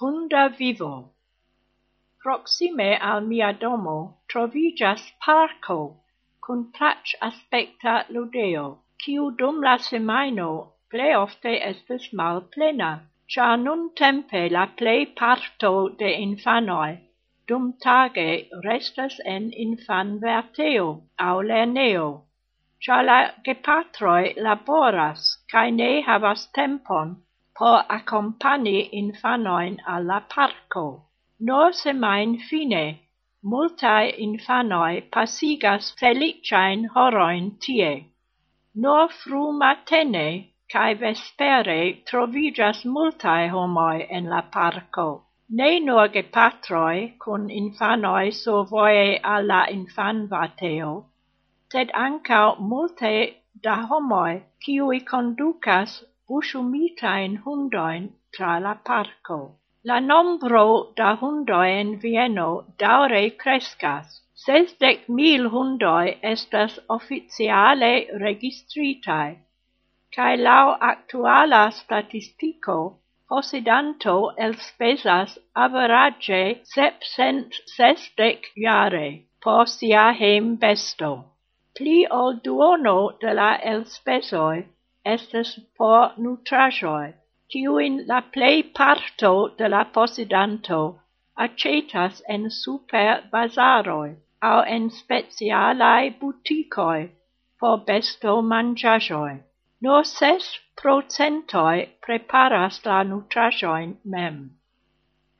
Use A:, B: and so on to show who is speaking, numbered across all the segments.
A: hunda vivo. Proxime al mia domo trovigas parco cun plac aspecta ludeo, kiu dum la semaino ple ofte estes mal plena, cia nun tempe la plei parto de infanoi dum tage restas en infan verteo au lerneo, cia la gepatroi laboras, cae ne havas tempon por accompani infanoin alla parco. No semain fine, multae infanoi pasigas feliciain horoin tie. No fru matene cae vespere trovigas multae homoi en la parco. Ne nur gepatroi cun infanoi sovoe alla infanvateo, sed ancao multe da homoi, ciui conducas buŝumitajn hundoin tra la parco. La nombro da hundoi en Vieno daure crescas. Sesdec mil hundoi estas oficiale registritaj, kaj laŭ aktuala statistiko posedanto elspezas averaĝe sepcent sesdec jare por sia hejmbesto. Pli ol duono de la elspezoj estes por nutrajoi, kiujn la plei parto de la posidanto acetas en super bazaroi, au en specialaj butikoj por mangiajoi. Nur ses procentoi preparas la nutrajoin mem.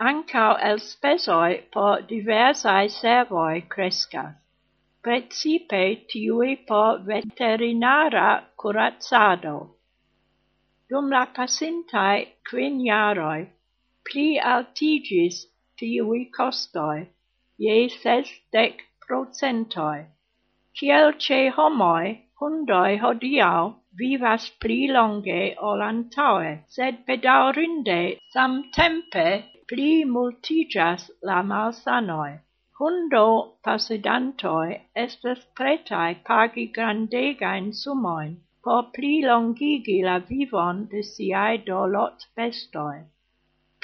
A: Ankaŭ spesoi por diversae servoi crescas, precipe tiui por veterinara curazzado. Dum la pasintaj quin jaroi pli altigis tiui costoi je sesdek procentoi. Ciel ce homoi, hundoi hodiau vivas pli longe ol antaue, sed pedaurinde sam tempe pli multigas la malsanoi. Hundo pasidantoi estes pretai pagi grandegain sumoin, por plilongigi la vivon de siae dolot-bestoi,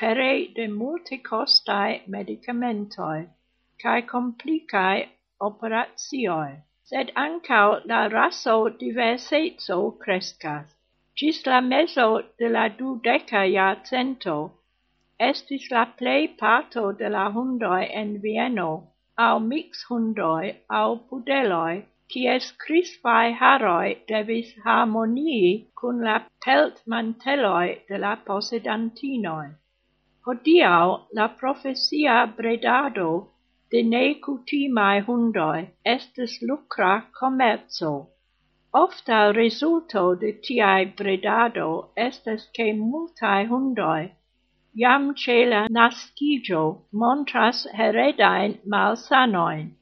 A: pere de multecostae medicamentoi, cae complicae operatioi, sed ancao la raso diversetso crescas. Gis la meso de la dudeca iarcento, estis la plei parto de la hundoi en Vieno, au mix hundoi, au pudeloi, kies crispae haroi devis harmonii cun la peltmanteloj de la posedantinoi. Hodiau la profesia bredado de nekutimaj hundoi estes lucra commerzo. Ofta resulto de tiae bredado estes ke multae hundoi iam ce la montras heredain malsanoin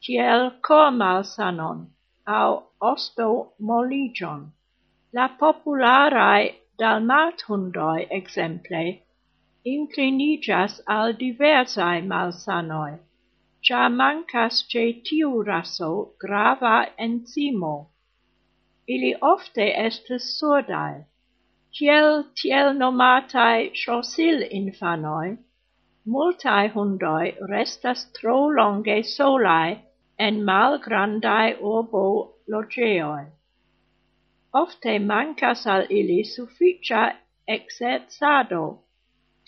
A: ciel cor malsanon, au osto moligion. La popularae dalmathundoi exemple inclinigas al diversae malsanoi, cia mancas ce tiu raso grava enzimo. Ili ofte estes surdae, ciel tiel nomatae chosil infanoi, multae hundoi restas tro longe solae en mal grandai urbo logeoi. Ofte mancas al ili sufficia exerzado,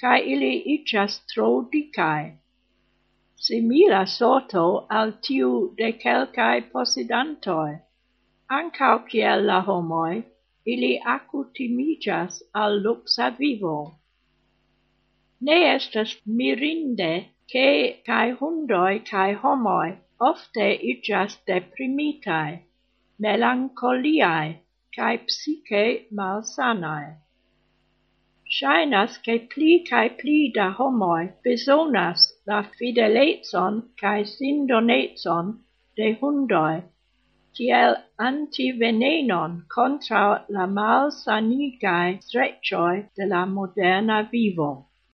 A: cae ili icias tro dicae. Simila sorto al tiu de celcae posidantoi. Ancao ciel la homoi, ili acutimigas al luxa vivo. Ne estas mirinde che cae hundoi cae homoi ofte igas deprimitae, melancoliae, cae psiche malsanae. Shainas che pli cae pli da homoi besonas la fidelezon cae sindonezon de hundoi, tiel antivenenon contra la malsanigae streccioi de la moderna vivo.